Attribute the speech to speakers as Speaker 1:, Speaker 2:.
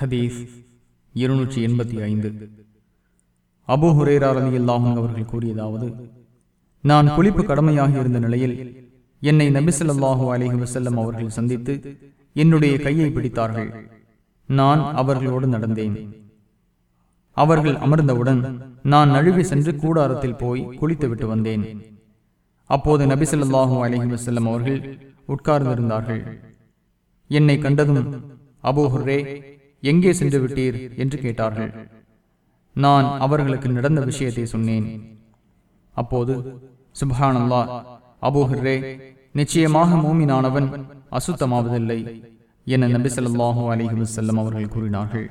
Speaker 1: ஹதீஸ் இருநூற்றி எண்பத்தி ஐந்து. அபு ஹுரேரா அலி அல்லாஹும் அவர்கள் கூறியதாவது நான் குளிப்பு கடமையாக இருந்த நிலையில் என்னை நபிசல்லாஹு அலிஹி வசல்லம் அவர்கள் சந்தித்து என்னுடைய கையை பிடித்தார்கள். நான் அவர்களோடு நடந்தேன். அவர்கள் அமர்ந்தவுடன் நான் நழுவி சென்று கூடாரத்தில் போய் குளித்துவிட்டு வந்தேன். அப்போது நபிசல்லாஹு அலிஹி வசல்லம் அவர்கள் உட்கார்ந்திருந்தார்கள். என்னை கண்டதும் அபோஹுரே எங்கே சென்று விட்டீர் என்று கேட்டார்கள். நான் அவர்களுக்கு நடந்த விஷயத்தை சொன்னேன். அப்போது சுபஹானல்லா அபோஹர்ரே நிச்சயமாக மூமினானவன் அசுத்தமாவதில்லை என நபி ஸல்லல்லாஹு அலைஹி வஸல்லம் அவர்கள் கூறினார்கள்.